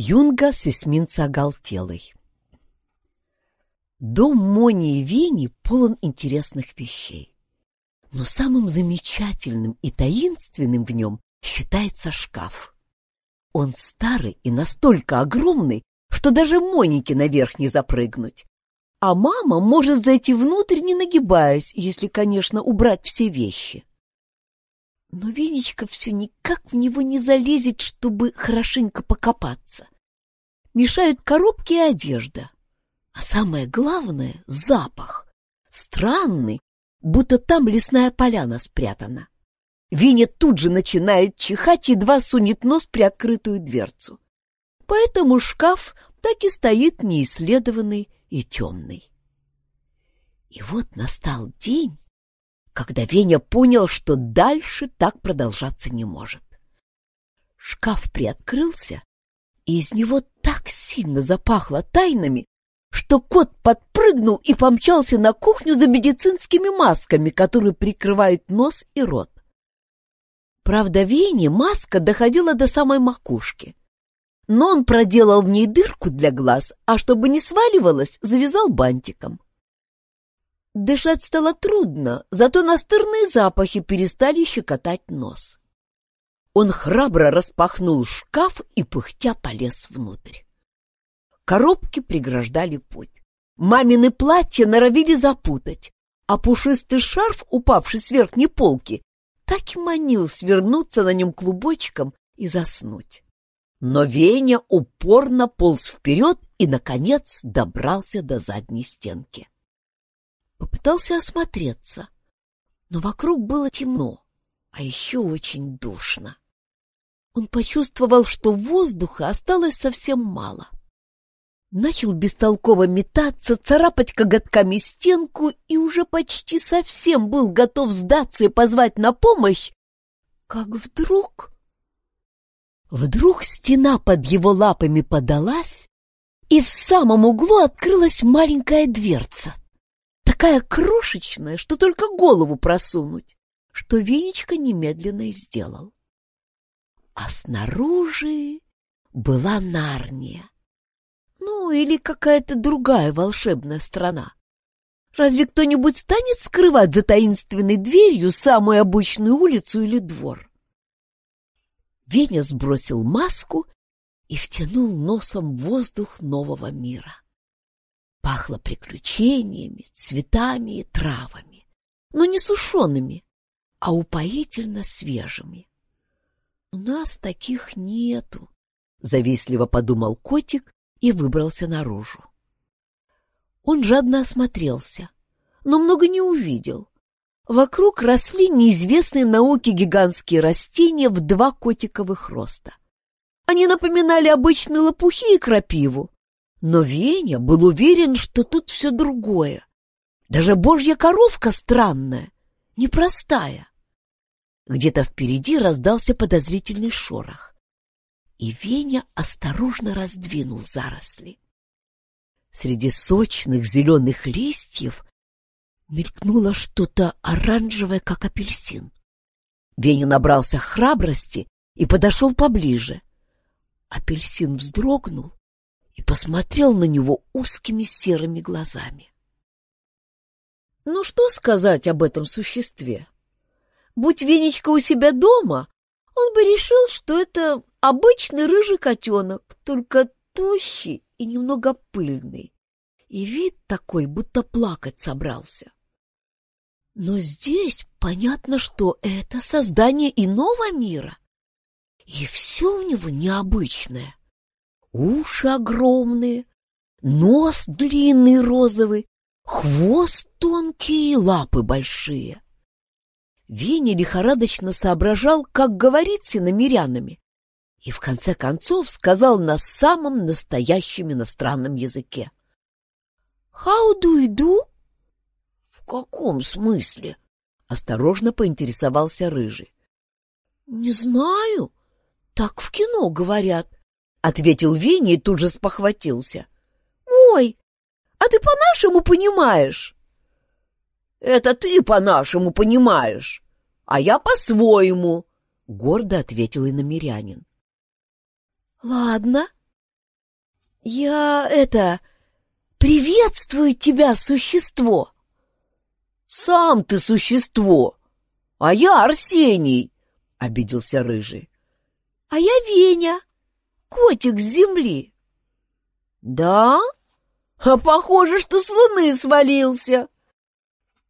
Юнга с эсминца оголтелой. Дом Мони и Вени полон интересных вещей. Но самым замечательным и таинственным в нем считается шкаф. Он старый и настолько огромный, что даже Монике наверх не запрыгнуть. А мама может зайти внутрь, не нагибаясь, если, конечно, убрать все вещи. Но Венечка все никак в него не залезет, чтобы хорошенько покопаться. Мешают коробки и одежда. А самое главное — запах. Странный, будто там лесная поляна спрятана. Виня тут же начинает чихать, едва сунет нос при открытую дверцу. Поэтому шкаф так и стоит неисследованный и темный. И вот настал день, когда Веня понял, что дальше так продолжаться не может. Шкаф приоткрылся, и из него так сильно запахло тайнами, что кот подпрыгнул и помчался на кухню за медицинскими масками, которые прикрывают нос и рот. Правда, Вене маска доходила до самой макушки. Но он проделал в ней дырку для глаз, а чтобы не сваливалось, завязал бантиком. Дышать стало трудно, зато настырные запахи перестали щекотать нос. Он храбро распахнул шкаф и пыхтя полез внутрь. Коробки преграждали путь. Мамины платья норовили запутать, а пушистый шарф, упавший с верхней полки, так и манил свернуться на нем клубочком и заснуть. Но Веня упорно полз вперед и, наконец, добрался до задней стенки. Попытался осмотреться, но вокруг было темно, а еще очень душно. Он почувствовал, что воздуха осталось совсем мало. Начал бестолково метаться, царапать коготками стенку и уже почти совсем был готов сдаться и позвать на помощь, как вдруг... Вдруг стена под его лапами подалась, и в самом углу открылась маленькая дверца такая крошечная, что только голову просунуть, что Венечка немедленно и сделал. А снаружи была Нарния. Ну, или какая-то другая волшебная страна. Разве кто-нибудь станет скрывать за таинственной дверью самую обычную улицу или двор? Веня сбросил маску и втянул носом воздух нового мира. Пахло приключениями, цветами и травами, но не сушеными, а упоительно свежими. — У нас таких нету, — завистливо подумал котик и выбрался наружу. Он жадно осмотрелся, но много не увидел. Вокруг росли неизвестные науке гигантские растения в два котиковых роста. Они напоминали обычные лопухи и крапиву, но Веня был уверен, что тут все другое. Даже божья коровка странная, непростая. Где-то впереди раздался подозрительный шорох. И Веня осторожно раздвинул заросли. Среди сочных зеленых листьев мелькнуло что-то оранжевое, как апельсин. Веня набрался храбрости и подошел поближе. Апельсин вздрогнул и посмотрел на него узкими серыми глазами. Ну что сказать об этом существе? Будь Венечка у себя дома, он бы решил, что это обычный рыжий котенок, только тощий и немного пыльный. И вид такой, будто плакать собрался. Но здесь понятно, что это создание иного мира. И все у него необычное. Уши огромные, нос длинный розовый, хвост тонкий и лапы большие. Веня лихорадочно соображал, как говорить с иномирянами, и в конце концов сказал на самом настоящем иностранном языке. «How do you do?» «В каком смысле?» — осторожно поинтересовался Рыжий. «Не знаю. Так в кино говорят. — ответил Веня и тут же спохватился. «Ой, а ты по-нашему понимаешь?» «Это ты по-нашему понимаешь, а я по-своему», — гордо ответил иномерянин. «Ладно, Я это... Приветствую тебя, существо! Сам ты существо, а я Арсений, — обиделся Рыжий. А я Веня, котик с земли. Да? А похоже, что с луны свалился.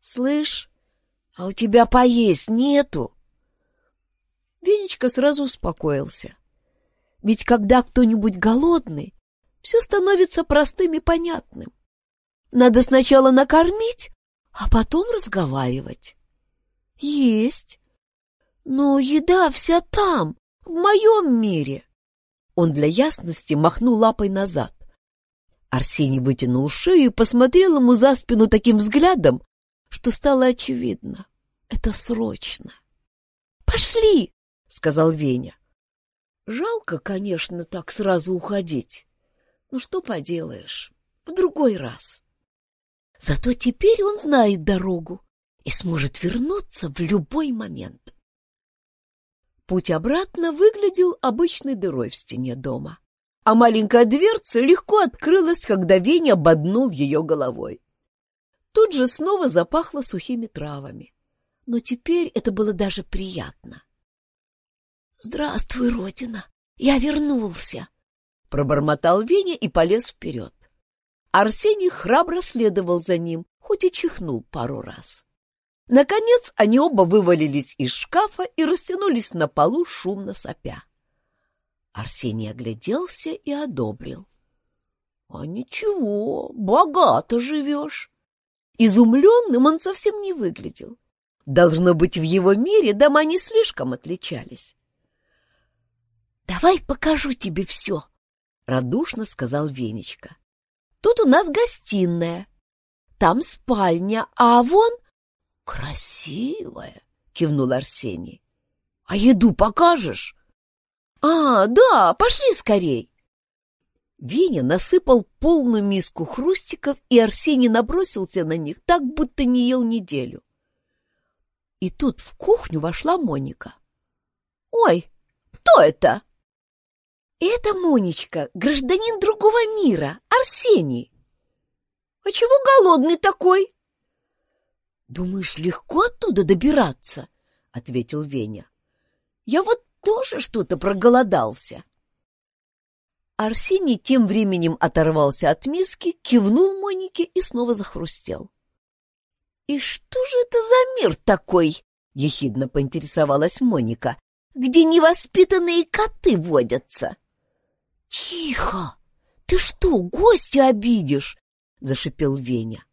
Слышь, а у тебя поесть нету? Венечка сразу успокоился. Ведь когда кто-нибудь голодный, все становится простым и понятным. Надо сначала накормить, а потом разговаривать. Есть. Но еда вся там, в моем мире. Он для ясности махнул лапой назад. Арсений вытянул шею и посмотрел ему за спину таким взглядом, что стало очевидно. Это срочно. «Пошли!» — сказал Веня. Жалко, конечно, так сразу уходить. Ну что поделаешь, в другой раз. Зато теперь он знает дорогу и сможет вернуться в любой момент. Путь обратно выглядел обычной дырой в стене дома, а маленькая дверца легко открылась, когда Веня ободнул ее головой. Тут же снова запахло сухими травами, но теперь это было даже приятно. «Здравствуй, Родина! Я вернулся!» Пробормотал Веня и полез вперед. Арсений храбро следовал за ним, хоть и чихнул пару раз. Наконец они оба вывалились из шкафа и растянулись на полу, шумно сопя. Арсений огляделся и одобрил. — А ничего, богато живешь. Изумленным он совсем не выглядел. Должно быть, в его мире дома не слишком отличались. — Давай покажу тебе все, — радушно сказал Венечка. — Тут у нас гостиная, там спальня, а вон... — Красивая, — кивнул Арсений. — А еду покажешь? — А, да, пошли скорей. Веня насыпал полную миску хрустиков, и Арсений набросился на них так, будто не ел неделю. И тут в кухню вошла Моника. — Ой, кто это? Это, Монечка, гражданин другого мира, Арсений. А чего голодный такой? Думаешь, легко оттуда добираться? Ответил Веня. Я вот тоже что-то проголодался. Арсений тем временем оторвался от миски, кивнул Монике и снова захрустел. — И что же это за мир такой? — ехидно поинтересовалась Моника. — Где невоспитанные коты водятся? «Тихо! Ты что, гостя обидишь?» — зашипел Веня.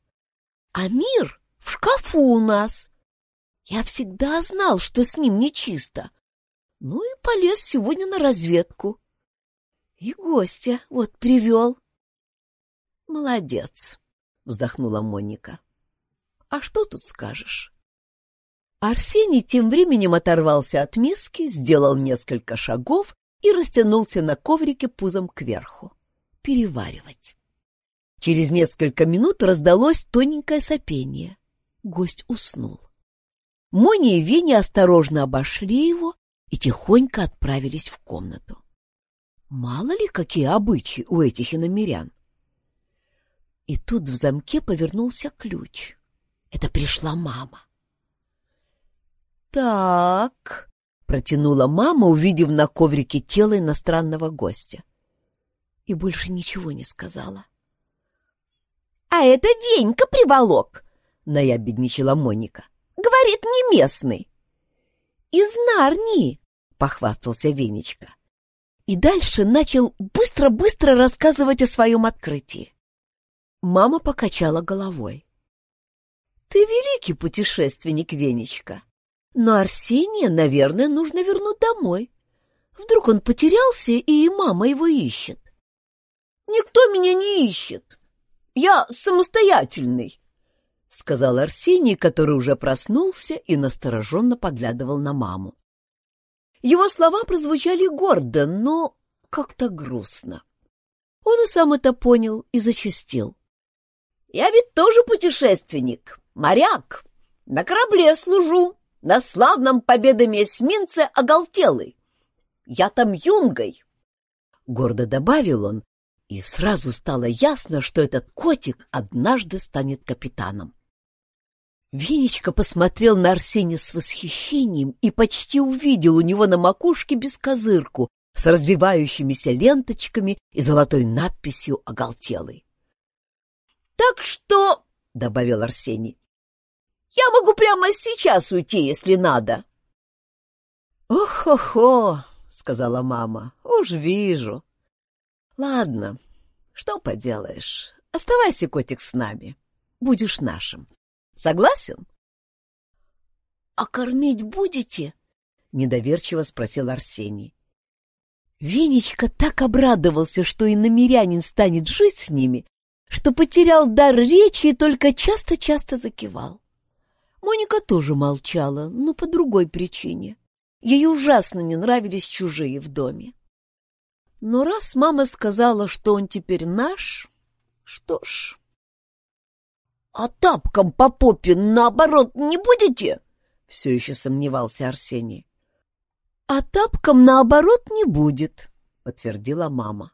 «А мир в шкафу у нас. Я всегда знал, что с ним нечисто. Ну и полез сегодня на разведку. И гостя вот привел». «Молодец!» — вздохнула Моника. «А что тут скажешь?» Арсений тем временем оторвался от миски, сделал несколько шагов и растянулся на коврике пузом кверху. Переваривать. Через несколько минут раздалось тоненькое сопение. Гость уснул. Моня и Веня осторожно обошли его и тихонько отправились в комнату. Мало ли, какие обычаи у этих иномерян. И тут в замке повернулся ключ. Это пришла мама. «Так», Протянула мама, увидев на коврике тело иностранного гостя. И больше ничего не сказала. — А это Венька приволок, — наябедничала Моника. — Говорит, не местный. — Из Нарнии, — похвастался Венечка. И дальше начал быстро-быстро рассказывать о своем открытии. Мама покачала головой. — Ты великий путешественник, Венечка. Но Арсения, наверное, нужно вернуть домой. Вдруг он потерялся, и мама его ищет. «Никто меня не ищет. Я самостоятельный», — сказал Арсений, который уже проснулся и настороженно поглядывал на маму. Его слова прозвучали гордо, но как-то грустно. Он и сам это понял и зачастил. «Я ведь тоже путешественник, моряк, на корабле служу, на славном победами эсминце оголтелый. Я там юнгой. Гордо добавил он И сразу стало ясно, что этот котик однажды станет капитаном. Венечка посмотрел на Арсения с восхищением и почти увидел у него на макушке бескозырку с развивающимися ленточками и золотой надписью «Оголтелый». «Так что...» — добавил Арсений. «Я могу прямо сейчас уйти, если надо». «Ох-хо-хо!» — сказала мама. «Уж вижу. Ладно, что поделаешь. Оставайся, котик, с нами. Будешь нашим. Согласен?» «А кормить будете?» — недоверчиво спросил Арсений. Венечка так обрадовался, что и намерянин станет жить с ними, что потерял дар речи и только часто-часто закивал. Моника тоже молчала, но по другой причине. Ей ужасно не нравились чужие в доме. Но раз мама сказала, что он теперь наш, что ж... — А тапком по попе наоборот не будете? — все еще сомневался Арсений. — А тапком наоборот не будет, — подтвердила мама.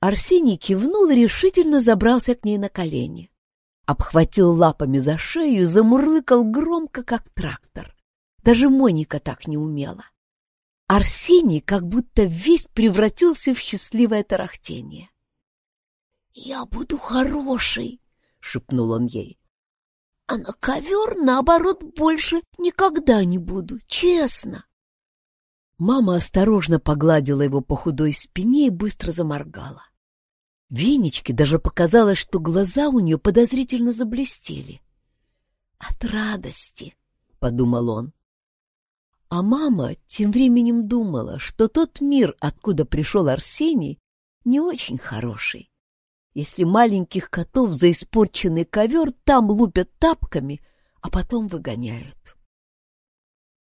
Арсений кивнул и решительно забрался к ней на колени. Обхватил лапами за шею и замурлыкал громко, как трактор. Даже Моника так не умела. Арсений как будто весь превратился в счастливое тарахтение. «Я буду хороший», — шепнул он ей. «А на ковер, наоборот, больше никогда не буду, честно». Мама осторожно погладила его по худой спине и быстро заморгала. Венечке даже показалось, что глаза у нее подозрительно заблестели. «От радости», — подумал он. А мама тем временем думала, что тот мир, откуда пришел Арсений, не очень хороший. Если маленьких котов за испорченный ковер там лупят тапками, а потом выгоняют.